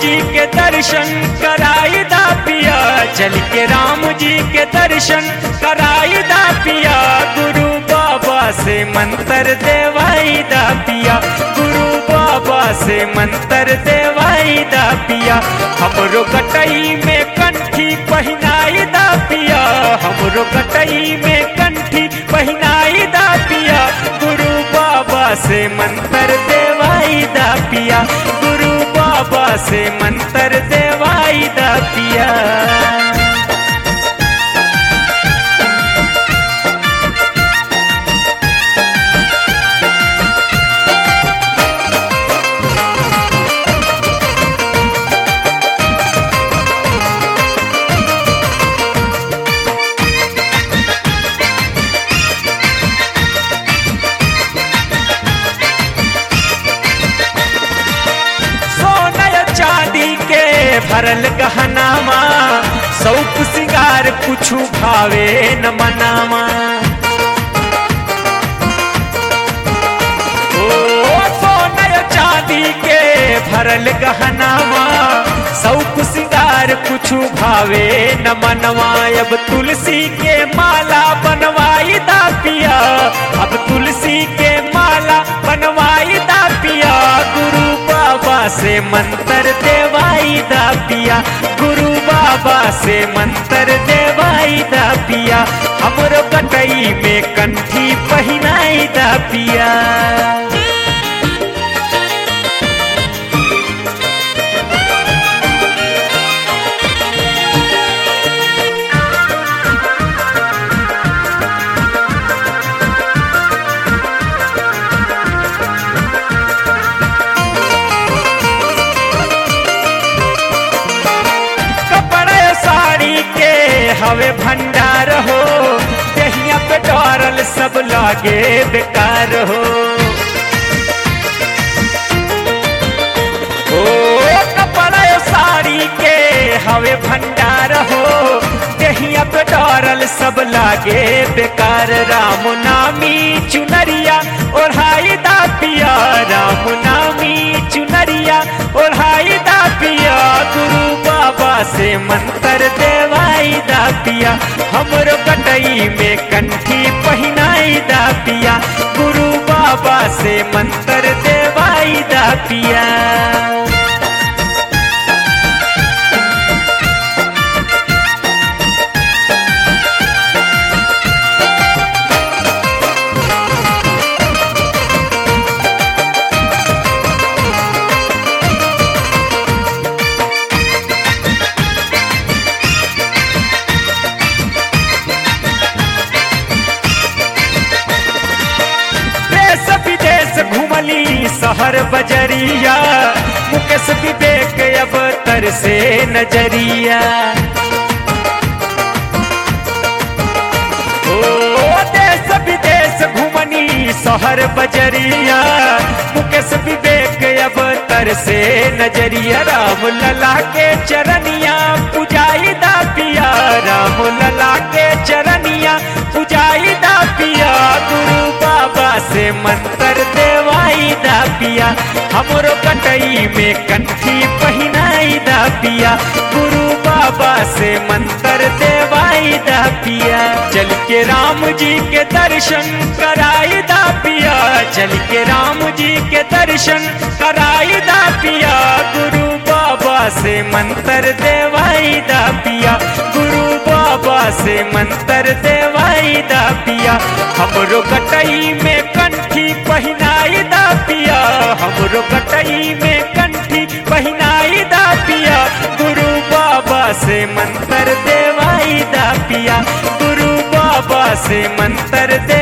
जी के दर्शन कराई दा पिया। चल के राम जी के दर्शन कराई दा पिया। गुरु बाबा से मंत्र देवाई दा पिया। गुरु बाबा से मंत्र देवाई दा पिया। हमरो कटई में कंठी पहनाई दा पिया। हमरो कटई में कंठी पहनाई दा पिया। गुरु बाबा से मंत्र देवाई दा पिया। से मंत्र देवाई भरल गहनामा सौक सिंगार कुछु भावे न मनामा। चांदी के भरल गहनामा सौक सिंगार कुछु भावे न मनवा। अब तुलसी के माला बनवाई दा पिया, अब तुलसी के माला बनवाई दा पिया। गुरु बाबा से मंत्र दा पिया गुरु बाबा से मंत्र देवाई दा पिया हमरो कटई में कंठी पहनाई दा पिया हवे भंडार हो दहिया पे डरल सब लागे बेकार हो। ओ कपड़े साड़ी के हवे भंडार हो दहिया पे डरल सब लागे बेकार। राम नामी चुनरिया ओढ़ाई दा पिया, राम नामी चुनरिया ओढ़ाई दा पिया, गुरु बाबा से मंत्र दा पिया हमरो कटई में कंठी पहनाई दा पिया गुरु बाबा से मंत्र देवाई दा पिया शहर बजरिया, मुकेश विवेक अब तर से नज़रिया। ओ बजरिया, मुकेश विवेक अब तर से नज़रिया। राम लला के चरनिया, पुजाई दा पिया राम लला के चरनिया, पुजाई दा पिया। गुरु बाबा से दा पिया। हमरो कटई में कंठी पहनाई दा पिया। गुरु बाबा से मंत्र देवाई दा पिया। चल के राम जी के दर्शन कराई दा पिया। चल के राम जी के दर्शन कराई दा पिया। गुरु बाबा से मंत्र देवाई दा पिया। गुरु बाबा से मंत्र देवाई दा पिया। हमरो कटई में कंठी पहनाई दा पिया हमरो कटई में कंठी पहनाई दा पिया गुरु बाबा से मंत्र देवाई दा पिया गुरु बाबा से मंत्र दे